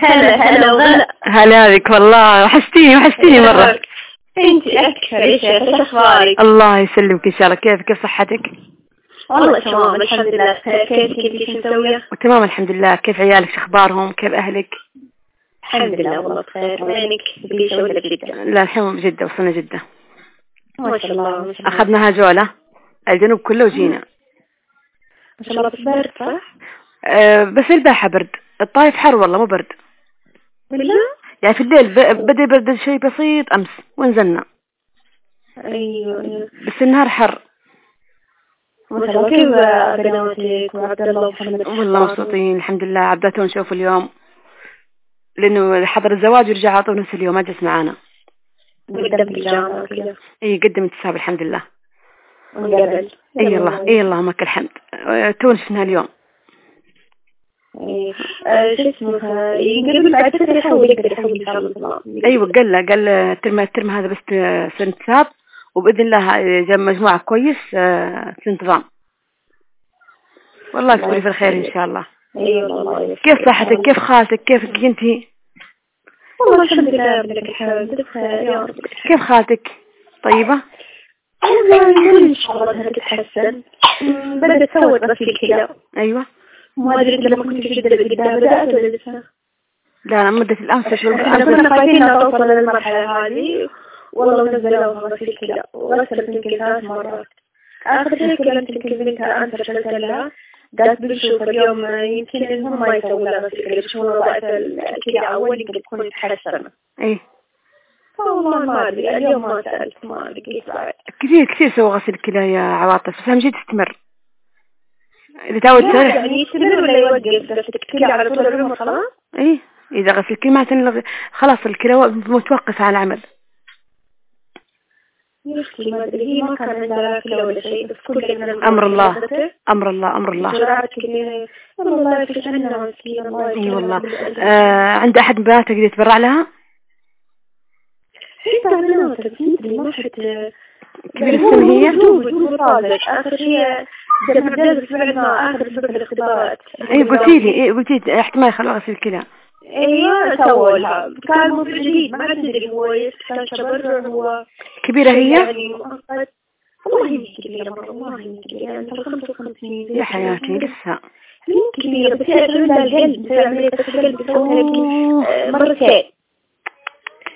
هلا هلا وغلا. هلا بك والله وحشتيني وحشتيني مرة. أنت أكثر يا شيخ إيش أخبارك؟ الله يسلمك إن شاء الله. كيف كيف صحتك؟ والله تمام الحمد لله. كيف كيف إيش مسوية؟ وتمام الحمد لله. كيف عيالك؟ شو أخبارهم؟ كيف أهلك؟ الحمد لله والله بخير. وينك؟ بيشة ولا بجدة؟ لا الحين بجدة وصلنا جدة. ما شاء الله ما شاء الله. أخذناها جولة. الجنوب كله وجينا. ما شاء الله بس برد صح؟ أه بس الباحة برد. الطايف حر والله مو برد. بالله؟ يعني في الليل ب- بدأ يبرد شيء بسيط أمس ونزلنا أيوه أيوه. بس النهار حر. كيف بناتك وعبد الله ومحمد؟ والله مبسوطين الحمد لله. عبدته نشوف اليوم. لأنه حضر الزواج ورجع على طول نفس اليوم ما جلس معانا. قدام في الجامعة وكذا. اي قدم انتساب الحمد لله. اي الله اي اللهم لك الحمد. أه، تو اليوم. شو اسمه يقرب بعد يحول يقدر يحول إن شاء الله أيوه قال له قال الترم الترم هذا بس سنة انتساب وبإذن الله جاب مجموعة كويس آه، في انتظام والله تكوني في الخير إن شاء الله. اي والله كيف صحتك؟ كيف خالتك؟ كيفك انتي والله الحمد لله بخير كيف خالتك؟ طيبة؟ والله إن شاء الله تتحسن بدأت تصوت بس الكلى أيوه. ما أدري لما كنت في جدة قدام بدأت ولا لسه لا مدة الامس إحنا كنا خايفين توصل للمرحلة هذه. والله نزلوها بس في الكلى وغسلت يمكن ثلاث مرات. آخر شيء كلمت يمكن بنتها أنت رسلت لها. قالت بنشوف اليوم يمكن هم ما يسووا لها بس الكلى بيشوفون وضعة الكلى أول يمكن تكون تحسن اي والله ما أدري اليوم ما سألت ما بعد كثير كثير سوى غسيل كلى يا عواطف بس اهم شيء تستمر. اذا تعود تسوي يعني يستمر ولا يوقف بس الكلى على طول العمر خلاص؟ اي إذا غسل الكلى معناته إنه خلاص الكلى متوقفة عن العمل. هي أمر الله. أمر الله أمر الله. إي. والله. آه عند أحد من بناتك اللي يتبرع لها كبير السن هي؟ هو طالب آخر شيء لما درس بعدنا آخر سنة الاختبارات. اي قلتي لي اي قلتي لي إحتمال يخلوها غسيل كلى أيوه سووا لها. كان موضوع جديد ما ندري هو كان تبرع هو. كبيرة هي؟ يعني مؤقت. والله هي كبيرة مرة والله هي كبيرة. يعني 55 يا حياتي لسه. هي كبيرة؟ بس هي عندها القلب بسوي عملية بس القلب مرتين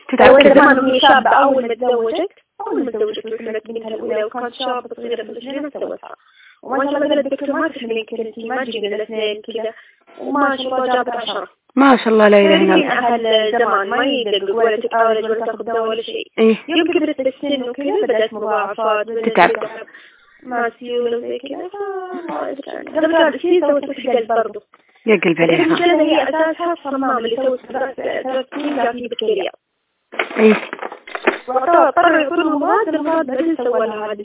كذا زمان وهي شابة أول ما تزوجت أول ما تزوجت وحملت بنتها الأولى وكانت شابة صغيرة في السنين سوتها. وما شاء الله الدكتور ما تحملين انتي ما تجيبين الاثنين كذا. وما شاء الله جابت عشرة. ما شاء الله لا إله إلا الله. أهل زمان ما يدقق ولا تتعالج ولا تاخذ دواء ولا شيء. إيه. يوم كبرت السن وكذا بدأت مضاعفات تتعب. ما سيولة وزي كذا. قبل هذا الشيء سوت في القلب برضه. يا قلب عليها. المشكلة هي أساسها الصمام اللي سوت ثلاث سنين فيه بكتيريا. إيه. واضطر يكون مضاد المضاد سوى لها هذه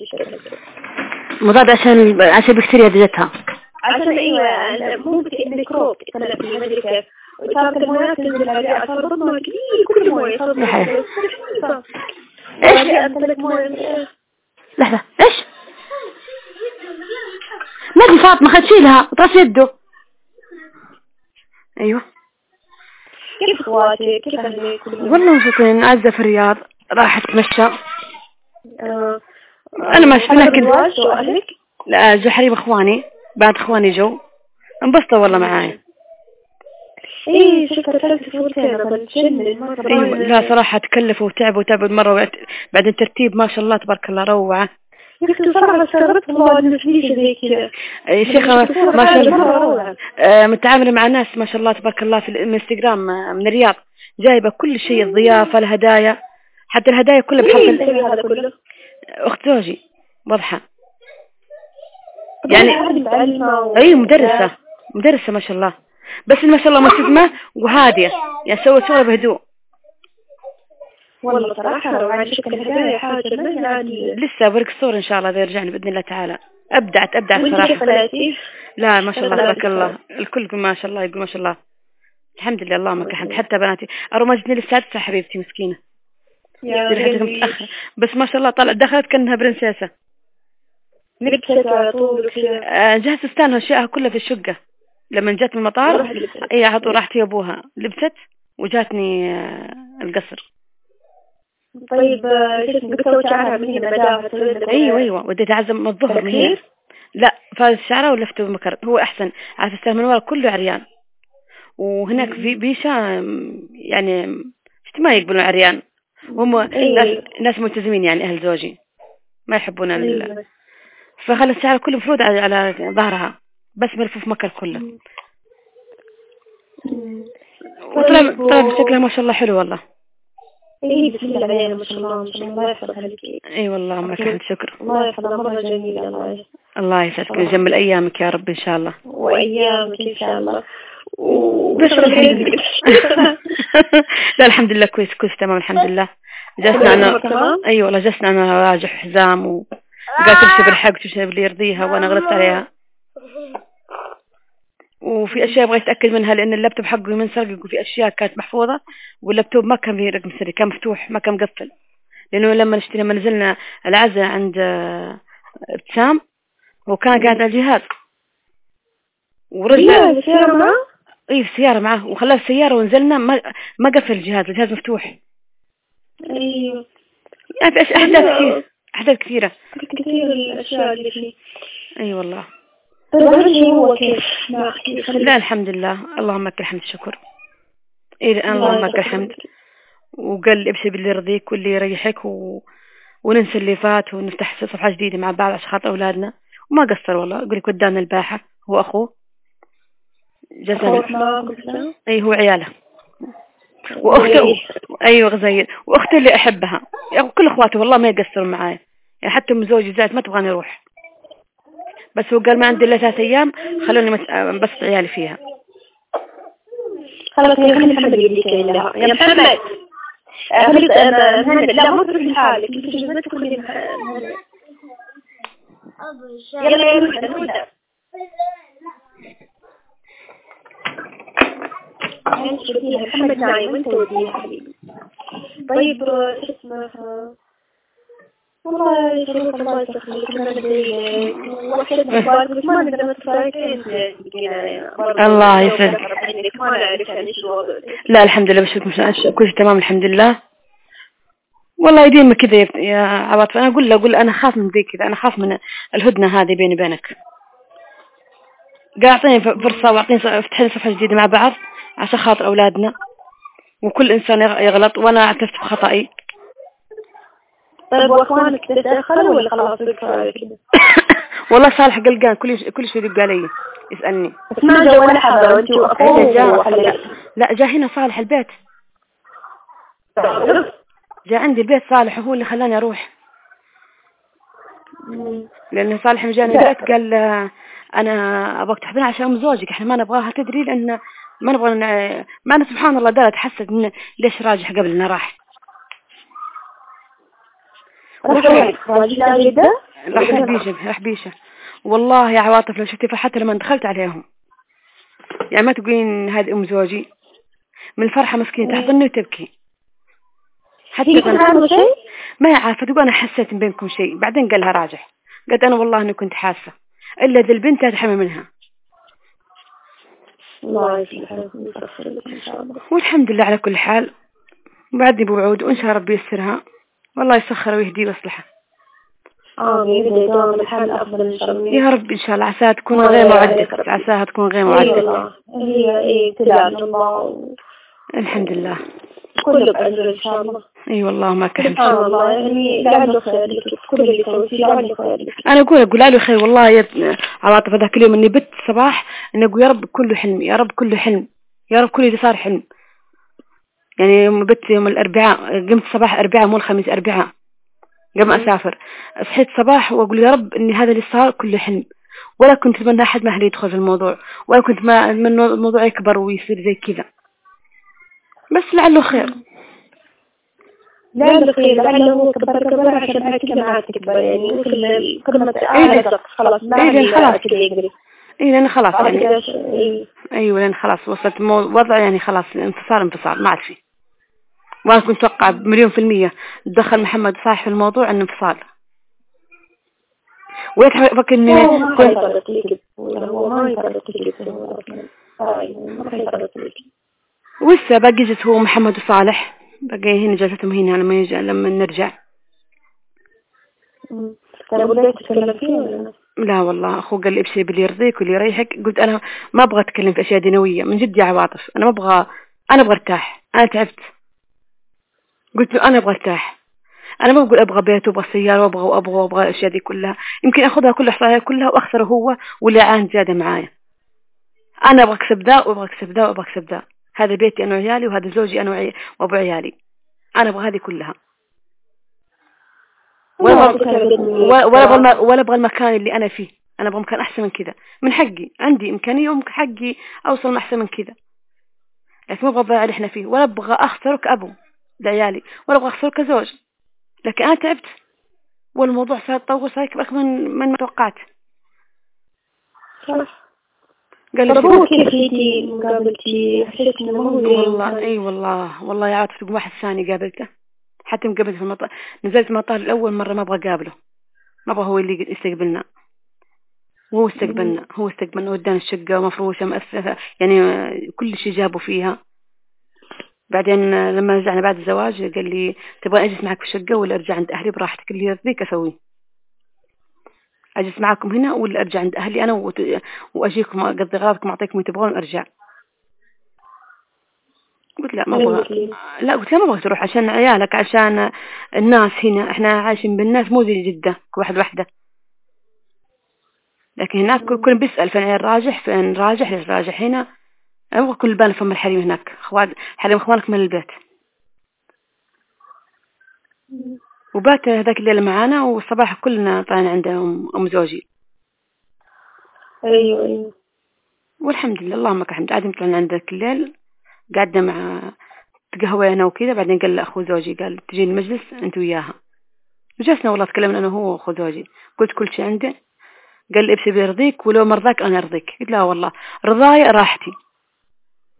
مضاد عشان عشان البكتيريا دجتها عشان أيوه مو بك- ميكروب يطلع فيه ما ادري كيف وكانت المويه تنزل عليه صار كثير كل مويه صار. إيش؟ لحظة. إيش؟ ما في فاطمة خد شيلها. يده. أيوه. كيف إخواتي؟ كيف أهلي كلهم والله مبسوطين عزة في الرياض. راحت تمشى. آه، أنا ما شفنا حضر كل- لا حريم أخواني. بعد أخواني جو. انبسطوا والله معاي. إيه شفت بتجنن مرة أيوه لا صراحة تكلفوا وتعبوا وتعبوا مرة بعدين ترتيب ما شاء الله تبارك الله روعة. يا أختي صراحة استغربت والله. انه في شيء زي كذا. يا شيخة ما شاء الله. آه، متعاملة مع ناس ما شاء الله تبارك الله في الإنستغرام آه، من الرياض. جايبة كل شيء الضيافة الهدايا. حتى الهدايا كلها بحفل يسوي هذا كله؟ أخت زوجي واضحة؟ يعني يعني متعلمة و- أي مدرسة. مدرسة ما شاء الله. بس ما شاء الله ملتزمة وهادية. يعني سوت شغل بهدوء. والله صراحة روعة شفت الهدايا حاجة ما هي عادية لسه بوريك الصور إن شاء الله إذا رجعنا بإذن الله تعالى. أبدعت أبدعت صراحة؟ لا ما شاء الله تبارك الله. الكل يقول ما شاء الله يقول ما شاء الله. الحمد لله اللهم لك الحمد حتى بناتي. أروى جتني للسادسة حبيبتي مسكينة. يا متأخر بس ما شاء الله طلعت دخلت كأنها برنسيسة. لبست على طول آه، جهزت فستانها وأشياءها كلها في الشقة. لما جت من المطار اي على طول راحت ابوها لبست وجاتني آه، القصر. طيب آه، اسمه؟ قصة شعرها من هنا بداها أيوه أيوه. وديت اعزم الظهر من هنا لا فاز شعره ولفته بمكر. هو أحسن. عارف السهم من ورا كله عريان. وهناك في بيشا يعني ما يقبلون عريان. هم أيوة. ناس, ناس ملتزمين يعني أهل زوجي. ما يحبون ال... أيوة. فخلى الشعر كله مفروض على, على ظهرها. بس ملفوف مكر كله مم. وطلع طيب، طلع بشكلها ما شاء الله حلو والله. إيه بسم الله ما شاء الله ما شاء الله يحفظها لك اي والله معك الحمد شكر الله يحفظها مرة جميلة الله يحفظها الله يسعدك. ويجمل أيامك يا رب إن شاء الله. وأيامك إن شاء الله. لا الحمد لله كويس كويس تمام الحمد لله. جلسنا أنا؟ اي والله جلسنا أنا راجع حزام وقالت تمشي بالحق تمشي باللي يرضيها وأنا غلطت عليها. وفي أشياء أبغى أتأكد منها لأن اللابتوب حقه من سرق وفي أشياء كانت محفوظة واللابتوب ما كان فيه رقم سري كان مفتوح ما كان مقفل. لأنه لما نشتري لما نزلنا العزاء عند آه، ابتسام هو كان قاعد على الجهاز. ورجع اي السيارة معاه. وخلاه السيارة ونزلنا ما ما قفل الجهاز الجهاز مفتوح. أيوه. يعني في احداث كثير احداث كثيرة. كثير الأشياء اللي فيه. أي والله. طيب شيء هو كيف؟ لا الحمد لله. اللهم لك الحمد الشكر إيه اللهم لك الحمد. وقال لي أبشر باللي يرضيك واللي يريحك و... وننسى اللي فات ونفتح صفحة جديدة مع بعض عشان خاطر أولادنا. وما قصر والله. يقول لك ودانا الباحة. هو أخوه. ما قلت أي هو عياله. وأخته أيوة غزير وأخته اللي أحبها. يعني كل أخواته والله ما يقصرون معايا يعني حتى أم زوجي زاد ما تبغاني أروح. بس هو قال ما عندي إلا ثلاث أيام خلوني مس- انبسط عيالي فيها. خلاص يا خلي محمد يديك لها يا محمد مهند لا مو تروح لحالك. انت جزمتك خلي مهند يلا يا محمد ودي حبيبي طيب آه، شو اسمه آه، والله يا شريف الله أخبارك ما نقدر يسعدك. ما نعرف يعني شو الوضع لا الحمد لله بشكركم مش كل شيء تمام الحمد لله والله يديم كذا يا- عواطف أنا أقول له أقول أنا خاف من ذي كذا أنا خاف من الهدنه هذه بيني وبينك قال اعطيني فرصه واعطيني افتح لي صفحه جديده مع بعض عشان خاطر أولادنا. وكل إنسان يغ- يغلط وأنا اعترفت بخطئي طيب وأخوانك تتأخروا ولا خلاص؟ والله صالح قلقان كل كل شيء يدق علي يسألني. بس ما جا ولا حدا؟ وأنت واخوه. لا جاء هنا صالح البيت. جاء عندي البيت صالح وهو اللي خلاني أروح. لأن صالح مجاني. البيت قال آه، أنا أبغاك تحضرين عشان أم زوجك إحنا ما نبغاها تدري؟ لأن ما نبغى ن- ما أنا سبحان الله دارت حست إن ليش راجح قبل إنه راح. راح؟ بيشه راح بيشه والله يا عواطف لو شفتي حتى لما دخلت عليهم. يعني ما تقولين هذه أم زوجي. من الفرحة مسكينة تحضني وتبكي. حتى أنا شيء؟ ما هي عارفة تقول أنا حسيت بينكم شيء بعدين قال لها راجح. قالت أنا والله إني كنت حاسة. إلا ذي البنت لا تحمل منها. الله يسلمك ويسخر لك إن شاء الله. والحمد لله على كل حال. بعدني بوعود وإن شاء ربي ييسرها والله يسخر ويهدي ويصلحه آمين. الحال أفضل إن شاء الله. يا رب إن شاء الله. عساها تكون غير موعدك عساها تكون غير هي إي الله. الحمد لله. كله بأجر إن شاء الله. أي والله ما كان سبحان الله. يعني لعله خير لك. كل اللي سويتيه لعله خير لك. أنا أقول أقول له خير. والله يا عواطف هذاك اليوم إني بت صباح إني أقول يا رب كله حلم يا رب كله حلم يا رب كل اللي صار حلم. يعني يوم بت يوم الأربعاء قمت صباح أربعاء مو الخميس أربعاء. قبل أسافر. صحيت صباح وأقول يا رب إني هذا اللي صار كله حلم. ولا كنت أتمنى أحد ما أهلي يدخل في الموضوع ولا كنت ما الموضوع يكبر ويصير زي كذا. بس لعله خير. لعله خير لعله كبر كبر عشان كده ما عاد تكبر يعني وصل قمة أعلى سقف خلاص ما إيه، عاد خلاص. يقدر اي لأن خلاص يعني إيه. أيوه لأن خلاص وصلت مو وضع يعني خلاص انفصال انفصال ما عاد فيه وأنا كنت أتوقع بمليون في المية دخل محمد صالح في الموضوع إنه انفصال. ويتفكر إني هو ما حيصدق لي كده ولا هو ما يفرط لك ولسه باقي جت هو محمد وصالح. باقي هنا جلستهم هنا لما يجي لما نرجع. لا؟ والله أخوه قال لي ابشري باللي يرضيك واللي يريحك. قلت أنا ما أبغى أتكلم في أشياء دنيوية من جد يا عواطف. أنا ما أبغى أنا أبغى أرتاح. أنا تعبت. قلت له أنا أبغى أرتاح. أنا ما بقول أبغى بيت وأبغى سيارة وأبغى وأبغى وأبغى الأشياء دي كلها. يمكن أخذها كل إحصائيات كلها وأخسره هو واللي عان زيادة معايا. أنا أبغى أكسب ذا وأبغى أكسب ذا وأبغى أكسب ذا. هذا بيتي أنا وعيالي وهذا زوجي أنا وعي... وأبو عيالي. أنا أبغى هذه كلها. ولا أبغى ولا أبغى المكان اللي أنا فيه. أنا أبغى مكان أحسن من كذا. من حقي. عندي إمكانية ومن حقي أوصل أحسن من كذا. لكن ما أبغى أضيع اللي إحنا فيه. ولا أبغى أخسره كأبو لعيالي. ولا أبغى أخسره كزوج. لكن أنا تعبت. والموضوع صار يتطور صار يكبر أكثر من من ما توقعت. صح. قال لي هو كيف جيتي مقابلتي حسيت إنه هو زي والله إي والله والله يا عاطف تقول واحد ثاني قابلته. حتى مقابلته في المطار نزلت المطار الأول مرة ما أبغى أقابله. ما أبغى هو اللي يستقبلنا. وهو استقبلنا هو استقبلنا ودانا الشقة مفروشة مؤسسة يعني كل شيء جابوا فيها. بعدين لما رجعنا بعد الزواج قال لي تبغى أجلس معك في الشقة ولا أرجع عند أهلي؟ براحتك اللي يرضيك أسويه. أجلس معاكم هنا ولا أرجع عند أهلي أنا وت... وأجيكم أقضي غراضكم أعطيكم تبغون أرجع. قلت لا ما أبغى لا قلت لا ما أبغى تروح عشان عيالك عشان الناس هنا. إحنا عايشين بالناس مو زي جدة واحد وحدة. لكن هناك كل بيسأل فين راجح فين راجح ليش راجح هنا؟ أبغى كل بان فم الحريم هناك. خواد حريم إخوانك من البيت. وبات هذاك الليلة معانا والصباح كلنا طلعنا عند أم زوجي. أيوة أيوة. والحمد لله اللهم لك الحمد. عادي طلعنا عندك الليل قعدنا مع تقهوينا وكذا بعدين قال أخو زوجي قال تجي المجلس أنت وياها. جلسنا والله تكلمنا أنا هو وأخو زوجي. قلت كل شيء عنده. قال لي ابسي بيرضيك ولو مرضاك أنا أرضيك. قلت لا والله رضاي راحتي.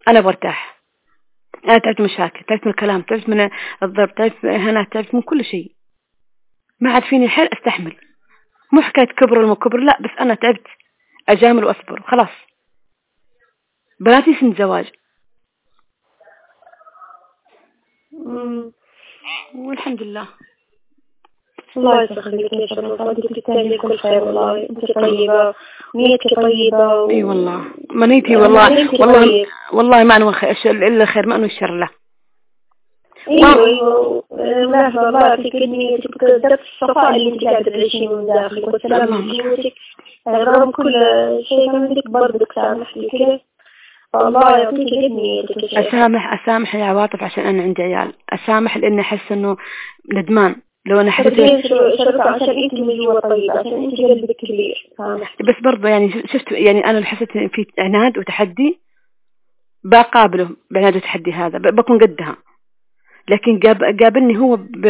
أنا برتاح. أنا تعبت مشاكل تعبت من الكلام تعبت من الضرب تعبت من تعبت من كل شيء. ما عاد فيني حيل أستحمل. مو حكاية كبر ولا كبر لا بس أنا تعبت. أجامل وأصبر خلاص. بناتي سن زواج. والحمد لله. الله يسخرك يا شرف. صادق تستاهلي كل خير والله. أنت طيبة. نيتك طيبة إي والله. ما نيتي والله والله والله ما أنوي إلا الخير ما أنوي الشر له. الصفاء اللي انت تعيشين من داخلك والسلام في بيوتك رغم كل شيء عندك برضك سامح لي كده الله يعطيك أسامح أسامح يا عواطف عشان أنا عندي عيال. أسامح لأني أحس إنه ندمان. لو أنا حسيت عشان أنت من جوا طيبة عشان أنت قلبك كبير. بس برضه يعني شفت يعني أنا حسيت في عناد وتحدي. بقابله بعناد وتحدي هذا بكون قدها. لكن قاب قابلني هو ب...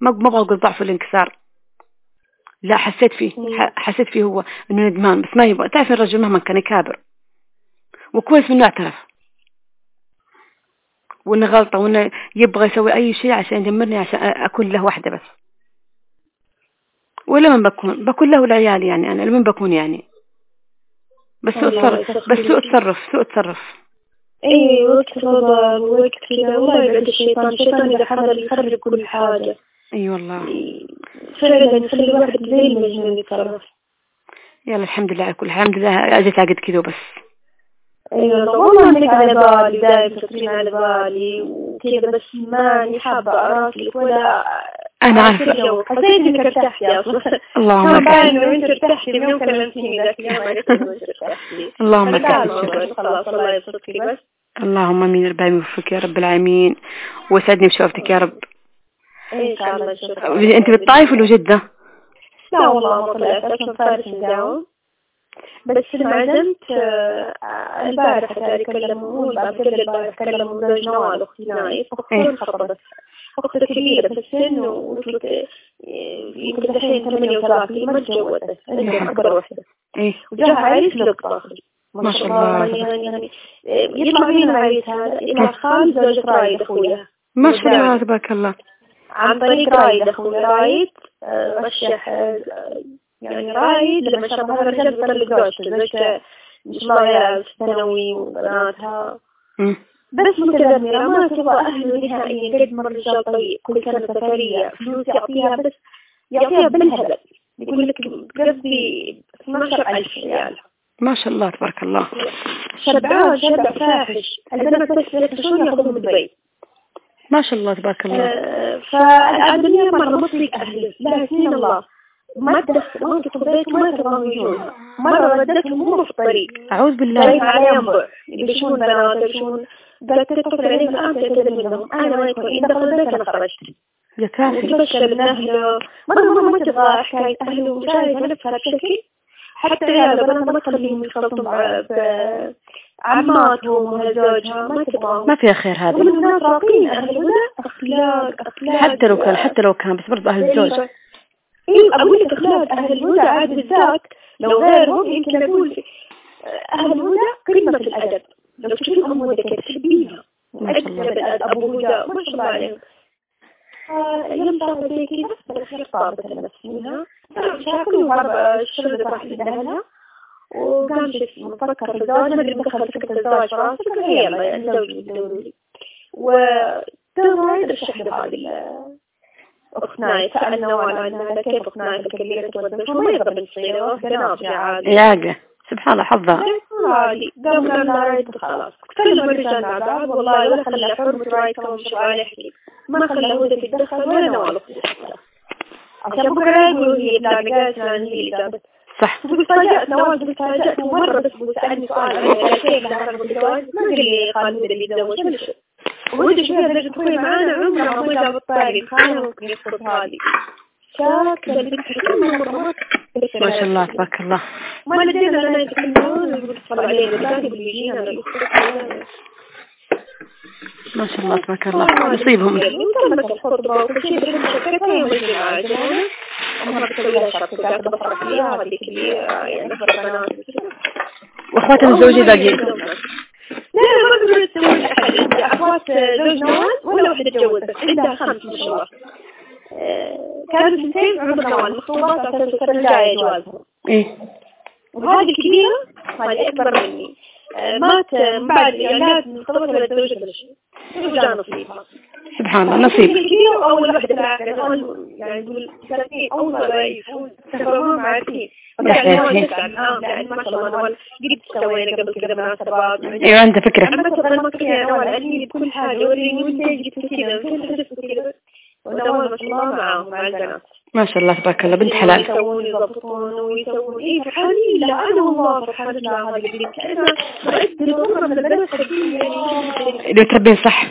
ما أقول ضعف الانكسار. لا حسيت فيه حسيت فيه هو إنه ندمان بس ما يبغى. تعرف الرجل مهما كان يكابر. وكويس إنه اعترف. وإنه غلطة وإنه يبغى يسوي أي شيء عشان يدمرني عشان أكون له واحدة بس. ولمن بكون بكون له العيال يعني أنا لمن بكون يعني. بس سوء تصرف بس سوء تصرف سوء تصرف. اي وقت فضل وقت كذا والله يبعد الشيطان. الشيطان إذا حضر يخرب كل حاجة. اي والله. فعلا يخلي الواحد زي المجنون يتصرف يلا الحمد لله. على كل الحمد لله. اجيت عقد كذا وبس. أيوه والله. انك على بالي دائما تكونين على بالي. وكذا بس ماني حابة اراسلك ولا أنا عارفة. حسيت إنك ارتحتي أصلا. اللهم لك أنت ارتحتي من كلمتيني ذاك اليوم اللهم لك خلاص الله يبسطك بس. اللهم آمين رب العالمين وفقك يا رب العالمين. وسعدني بشوفتك يا رب. إن شاء الله شكرا أنت بالطايف ولا جدة؟ لا والله ما طلعت أصلا فارس مداوم بس لما عزمت البارح اتكلم مو البارح قبل البارح اتكلم زوج نوال أختي نايف أختي خطبت أختي كبيرة في السن وصلت يمكن الحين 38 ما تجوزت. أنا أكبر واحدة. إيه. وجاها عريس لقطة. ما شاء الله. يعني يعني يطلع مين العريس هذا؟ يطلع خال زوجة رايد أخويا. ما شاء الله. تبارك الله. عن طريق رايد أخويا. رايد رشح يعني رايد لما شاف هذا الرجال بيطلق زوجته زوجته ما شاء الله. في الثانوي وبناتها. بس متذمرة ما تبغى أهله نهائيا قد ما الرجال طيب كل سنة سفرية فلوس يعطيها بس يعطيها بالهبل يقول لك قصدي 12000 ريال. ما شاء الله تبارك الله شبعان شبع فاحش البنات بس يفتشون ياخذون دبي ما شاء الله تبارك الله آه، فالدنيا مرة أهله لا سنين الله ما تدخل ما تدخل بيت ما تبغى يجون مرة ردتهم هم في الطريق أعوذ بالله طريق على ينبع يبشون بنات يبشون قالت تتصل عليهم الآن تعتذر منهم أنا ما يكون إن دخل البيت أنا خرجت يا كافي وتبشر من أهله مرة مرة ما تبغى حكاية أهله شايفة نفسها بشكل حتى عيال بنات ما تخليهم يختلطوا ب- بعماتهم وزوجها ما تبغى. ما فيها خير هذا. ومن الناس راقين أهل الهدى أخلاق أخلاق. حتى لو كان حتى لو كان بس برضه أهل الزوج. إيه أقول لك أخلاق أهل الهدى عاد بالذات لو غيرهم يمكن أقول أهل الهدى قمة في الأدب. لو تشوفين أم هدى كيف تحبيها الله. أجمل أبو هدى ما شاء الله عليهم. زي كذا بالأخير طابت النفس منها مشاكل وهرب الشغل راح لأهلها وقام شيء مفكر في الزواج. ما أدري دخل فكرة الزواج راسه قال يلا يعني زوجي ودور ما يدري شحذف هذه أخت ناي سأل نوال عنها كيف أخت ناي الكبيرة تودش وما يقدر من صغيرة بنات عادي سبحان الله حظها قال لها رايد خلاص. تكلم الرجال مع بعض والله ولا خلى حرمة ما خلى هدى ولا نوال عشان بكرة لا يقولوا هي اللي جابت صح. تفاجأت نوال تفاجأت مرة بس سألني سؤال كيف ما قال هدى اللي يتزوج ولا شيء وانت درجة تكوني معانا عمرها ما جاب الطاري خانة ممكن هذه ما شاء الله تبارك الله ما لدينا لنا يتكلمون ما شاء الله تبارك الله. هذيك اللي يعني واخواتنا الزوجي باقيين. لا لا ما تقدر تسوي لأحد أخوات زوج نوال ولا واحدة تجوزت عندها خمس ما شاء الله. آه، كانوا سنتين عمر نوال مخطوبات عشان الجاية جوازهم. إيه. وهذه الكبيرة هذه أكبر مني. آه، مات من بعد إعلانات مرتبطة ولا تزوجت ولا شيء وجاء نصيبها سبحان الله نصيب. الكبيرة وأول واحدة بالعكس أول يعني نقول سنتين أول رئيس تفرمون يعني يعني ما شاء الله قد سوينا قبل كذا؟ مناسبات. أيوه عنده فكرة. أنا مثلا ما كنت يا نوال أني بكل حاجة وريني وانت جبت كذا وانت كذا ونوال ما شاء الله معاهم مع البنات. ما شاء الله تبارك الله بنت حلال. يسوون يضبطون ويسوون إيه فرحانين لا أنا والله فرحانة لا هذا البنت أنا من البنات حقيقي يعني تربين صح.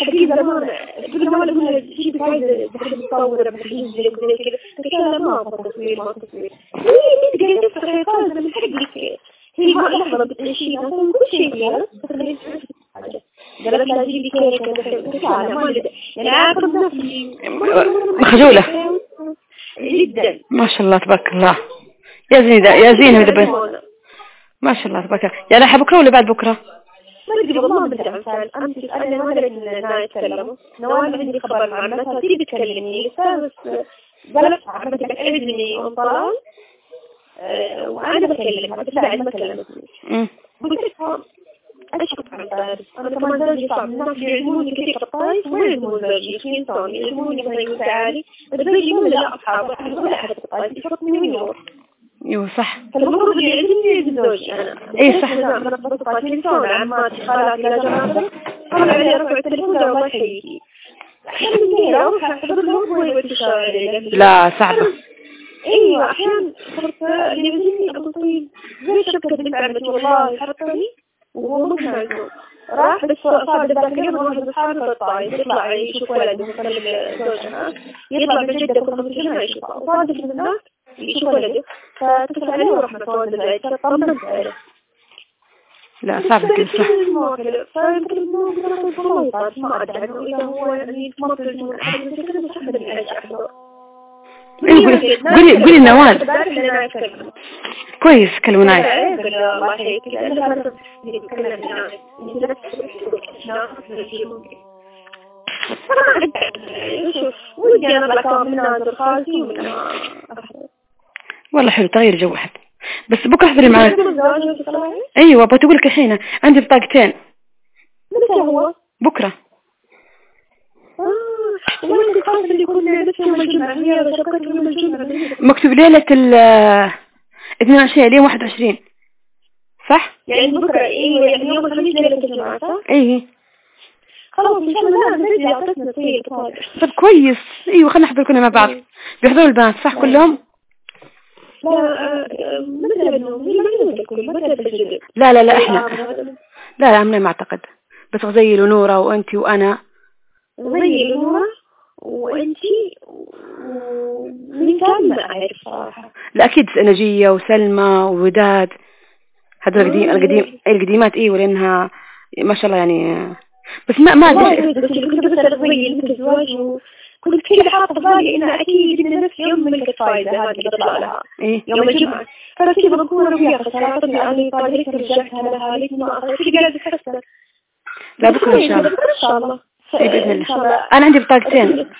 حقيقي زمان كل ما أقول لها شيء عايزه بحب متصوره بحب زي كذا لها ما تصوير ما تصوير. تفتح حيطان أنا من حقك هي ما لحظة بتعيشين كل شيء قالت لها جيبي كيكه قلت لها لا ما أقدر. يعني اعاقب نفسي مخجولة. جدا ما شاء الله تبارك الله. يا زين يا زين هذا بس ما شاء الله تبارك الله. يا لها بكرة ولا بعد بكرة؟ ما ادري والله ما ادري عن امس أنا ما أدري إن ناس يتكلموا نوال عندي خبر مع عمتها تيجي تكلمني بس قالت عمتي بتعرف مني آه، وأنا بكلمها بس بعد ما كلمتني أمم. قلت لها أنا كمان زوجي صعب الناس يعلموني كثير في الطايف وما يعلمون زوجي؟ في يعلموني مثلا يقول بس زوجي ولا لا اصحاب ولا احد في الطايف يفرطني وين يروح. أيوه صح. فالمفروض اللي يعلمني زوجي أنا إيه صح. أنا ضبطت تليفون عماتي خالاتي لا جماعة طلع علي رفع التليفون الله يحييكي لا صعبة. أيوه أحيانا صرت اللي بيجيني أقول طيب. زي شبكه بنت عمتي والله معزوم واحد من اصحابي في الطايف يطلع يشوف ولده مثلا زوجها. يطلع من جده كل خمس سنين يشوفها وصادف من الناس يشوف ولده. فاتصل عليه وراح متواصل العيد طمنت عليه لا كده صح. فيمكن يطاش ما أدري عنه. إذا هو يعني ما ترجمون أحد كذا بس أحد من الأشياء إيه، قولي قولي قولي نوال كويس كلمة نايف والله حلو تغير جو واحد بس بكره احضري معنا أيوه بتقول لك الحين عندي بطاقتين متى هو؟ بكره آه، الخاص اللي الجمعة مكتوب ليلة ال 22 اليوم 21 صح؟ يعني بكرة أيوه يعني يوم الخميس ليلة الجمعة صح؟ إيه. خلاص إن شاء الله لا عطتنا طيب طب كويس. إيوه خلينا نحضر كلنا مع بعض. بيحضروا البنات صح؟ كلهم؟ لا آه، ما تسجل لا لا لا إحنا. لا لا أنا ما أعتقد. بس غزيل ونورة وأنتي وأنا. زي نورة وانتي ومين كان ما اعرف صراحة لا أكيد نجية وسلمى ووداد. هذول القديم القديم القديمات أيوه لانها ما شاء الله يعني بس ما ما أدري. كنت مثل الزواج وكنت كذا حاطة في بالي إنها أكيد من نفس يوم ملك الفايدة هذه اللي بطلع لها. إيه. يوم الجمعة. فكذا بكون أنا وياها فسألتني أنا طالبت رجعتها لها ليت ما قاعدة تحسن لا بكرة إن شاء الله. إن شاء الله. إيه إن شاء الله. أنا عندي بطاقتين.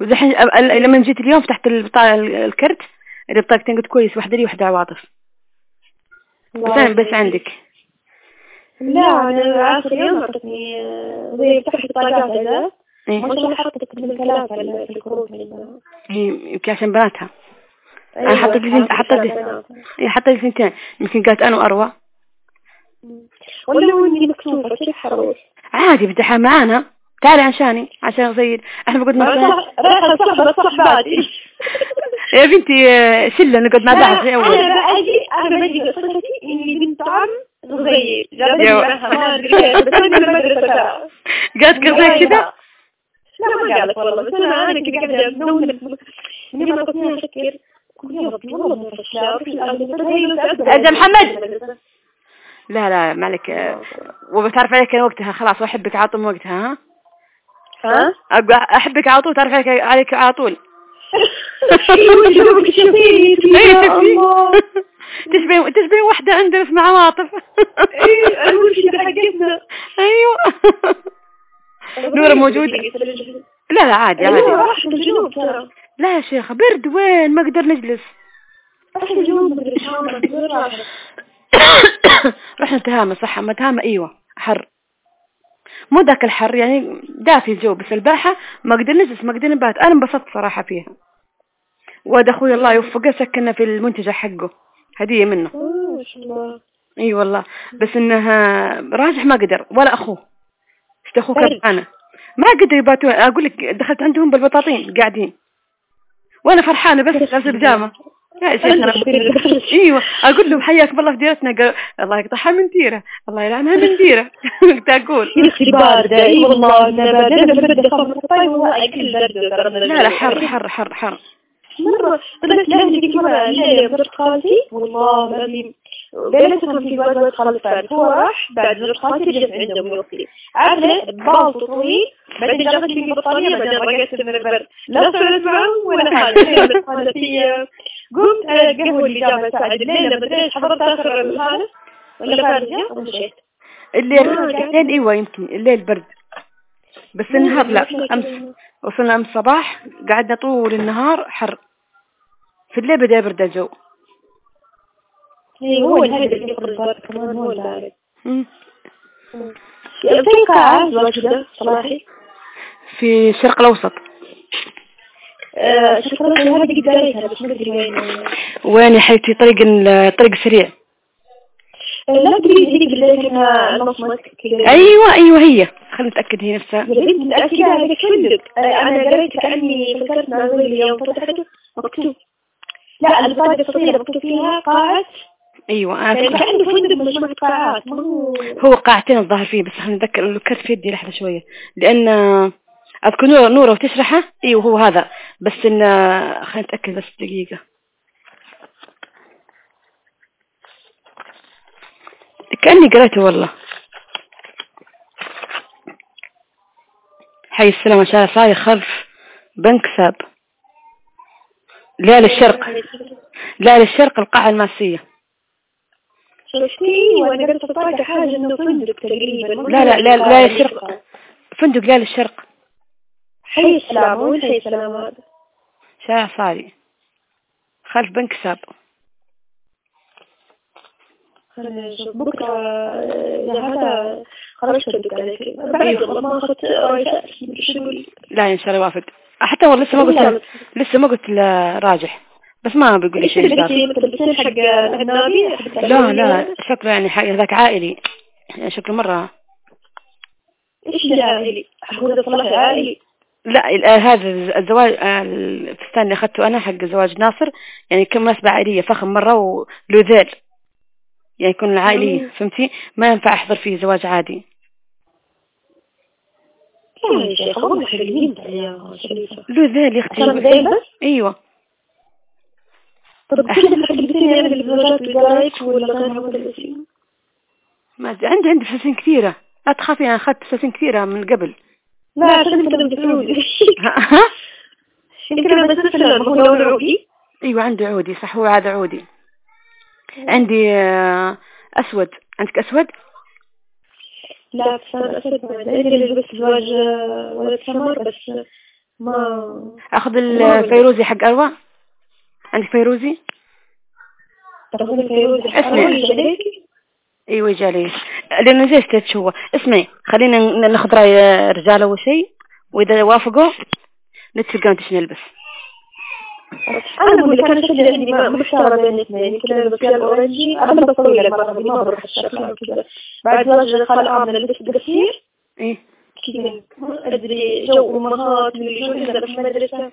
ودحين لما جيت اليوم فتحت البطاقة الكرت اللي بطاقتين. قلت كويس واحدة لي واحدة عواطف. بس أنا بس عندك. لا أنا آخر يوم أعطتني آه، زي فتحت بطاقات هذا إيه. ما شاء الله حطت من ثلاثة في الكروت هي يمكن عشان بناتها. أيوة، حطيت لي حطيت حطيت لي سنتين. يمكن قالت أنا وأروى. ولو أني مكتوبة كيف حروح عادي بدها معانا. تعالي عشاني عشان زي إحنا بنقعد مع بعض. صحباتي. يا بنتي شلة نقعد مع بعض زي أول. أنا باجي أنا باجي بصفتي إني بنت عم صغير قالت لك زي كذا؟ لا ما قالت والله بس أنا أنا كنت قاعدة بدون إني ما كنت أفكر يا ربي والله مو فشلة أجل محمد. لا لا مالك آه، وبتعرف عليك أنا وقتها خلاص وأحبك على طول وقتها ها؟ ها؟ أقول أحبك على طول تعرف عليك عليك على طول. أيوه تشبهين تشبهين تشبهين واحدة عندنا اسمها عواطف إيه المرشدة حقتنا أيوه. نورة موجودة. لا لا عادي أيوه عادي. لا يا شيخة برد وين؟ ما أقدر نجلس. رحنا تهامة صح؟ أما تهامة أيوه حر. مو ذاك الحر يعني دافي الجو بس الباحة ما أقدر نجلس ما أقدر نبات. أنا انبسطت صراحة فيها. واد أخوي الله يوفقه سكننا في المنتجع حقه. هدية منه. ما إي والله. بس انها راجح ما قدر. ولا أخوه. اشت أخوه طيب. أنا ما قدر يباتون. أقول لك دخلت عندهم بالبطاطين قاعدين. وأنا فرحانة بس لابسه بيجامه يا شيخ أيوه أقول لهم حياكم الله في ديرتنا قال الله يقطعها من ديره الله يلعنها من ديره كنت أقول يا أختي باردة اي والله أنا طيب اكل لا لا. حر حر حر حر مرة طلعت لهجة قلت مرة زرت خالتي والله العظيم ليلتهم في واد واد خالتي هو راح بعد زرت خالتي رجعت عندهم يوصلي عادة بالط طويل بعدين جابتني من البطانية بعدين رقصت من البرد لا صرت معهم ولا حاجة خالتي قمت على القهوة اللي جابها ساعد الليلة بديت حضرت آخر الهذا ولا خارجة ومشيت الليل الليل أيوه يمكن الليل برد. بس النهار لا أمس. وصلنا أمس صباح. قعدنا طول النهار حر. في الليل بدأ يبرد الجو. إيه، هو الهدف اللي البارد كمان هو البارد في صلاحي في الشرق الأوسط. شكرا. هذه قدرتها وين. وين يا حبيبتي؟ طريق ال- الطريق السريع آه، لا تدري هذيك كذا أيوه أيوه هي. خلينا نتأكد هي نفسها. متأكدة هذاك فندق آه، أنا قريت كأني فكرت مع زوجي اليوم فتحته مكتوب. لا البطاقة الصغيرة مكتوب فيها قاعة. أيوه يعني أنا كأنه فندق مجموعة قاعات هو قاعتين الظاهر فيه بس خلينا نتذكر الكرت في يدي لحظة شوية. لأن أذكر نوره نوره وتشرحه أيوه هو هذا. بس إن خلينا نتأكد بس دقيقة. كأني قريته والله. حي السلامة شارع صاير خلف بنك ساب. لا للشرق. لا للشرق القاعة الماسية. شفتي وأنا قريت البطاقة حاجة إنه فندق تقريبا. لا لا لا لا للشرق. فندق لا للشرق. حي السلام وين حي السلام هذا شارع صاري خلف بنك ساب. خلينا نشوف. بكرة إذا هذا خرجت الدكان بعد والله ما أخذت رأي لا إن شاء الله يوافق حتى والله لسه ما قلت لسه ما قلت راجح بس ما بيقول شيء لا لا شكله يعني حق هذاك عائلي. يعني شكله مرة. إيش العائلي؟ حقول صلاح عائلي؟ لا هذا الزواج الفستان اللي أخذته أنا حق زواج ناصر يعني كم مناسبة عائلية فخم مرة ولوذيل يعني يكون العائلي فهمتي؟ ما ينفع أحضر فيه زواج عادي. شيخ والله حلوين يا شريفة لوذيل يا أختي. أيوه. طب كل حقتين يعني الزواجات ولا غيرها ما عندي عندي فساتين كثيرة. لا تخافي أنا أخذت فساتين كثيرة من قبل. لا عشان كذا بتفوزي يمكن مثلا هو لون عودي؟ أيوه عندي عودي صح هو هذا عودي. عندي أسود. عندك أسود؟ لا بس أنا أسود ما عندي. لبست زواج ولد سمر بس ما أخذ الفيروزي حق أروى؟ عندك فيروزي؟ تاخذ الفيروزي حق اروى أيوه جالي لأنه زي ستيتش هو. اسمعي خلينا ناخذ رأي رجال أول شيء وإذا وافقوا نتفق إيش نلبس. أنا أقول لك أنا شكلي عندي ما محتاره بين الاثنين كذا البس الاورنجي أنا بلبس طويله المره دي ما بروح الشكل كذا. بعد زواج خال امن لبس قصير إيه. كذا ما أدري جو أمهات من اللي في المدرسة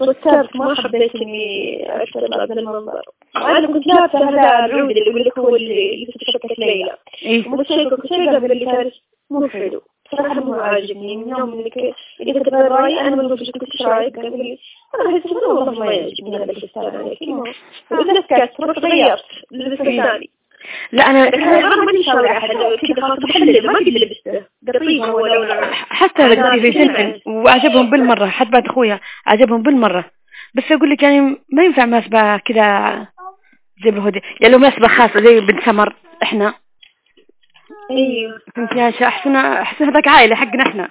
وتابت ما حبيت إني ارتب هذا المنظر. أنا كنت لابسه هذا العود اللي يقول لك هو اللي شبكه ليلى إيه. مو شيء كنت شيء قبل اللي كان مو حلو. صراحة مو عاجبني. من يوم انك اذا كنت رأيي أنا ما قلت إيش رايك قال لي أنا احس والله ما يعجبني هذا الفستان عليك واذا سكت رحت غيرت لبست ثاني لا أنا أنا ماني شاورة أحد. كذا خلاص بحلل ما قد لبسته. حتى في جنتن وعجبهم بالمرة. حتى بعد أخويا عجبهم بالمرة. بس أقول لك يعني ما ينفع مناسبة كذا زي بالهدي يعني لو مناسبة خاصة زي بنت سمر إحنا. أيوه. فهمت يا شيخ احسن احسن هذاك عائلة حقنا إحنا.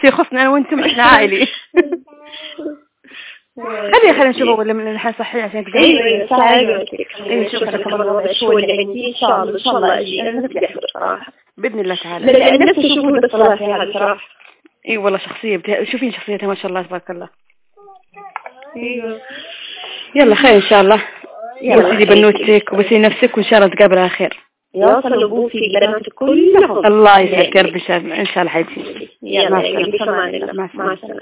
في خصنا أنا وأنتم إحنا عائلي خلينا خلينا نشوف ولا من الحين صحيح عشان تقول أيوه صح أيوه شوف أنا كمان الوضع شو اللي عندي إن شاء الله. إن شاء الله. أجي أنا نفسي احضر صراحة بإذن الله تعالى. لأن نفسي أشوف بس صراحة يعني صراحة إي والله شخصية. بتها... شوفين شخصيتها ما شاء الله تبارك الله. أيوه. يلا خير إن شاء الله. بسي بنوتك وبسي نفسك وإن شاء الله نتقابل على خير. يا صلوا في بناتك كلهم. الله يسعدك يا رب إن شاء الله. حياتي يلا مع السلامة. مع السلامة.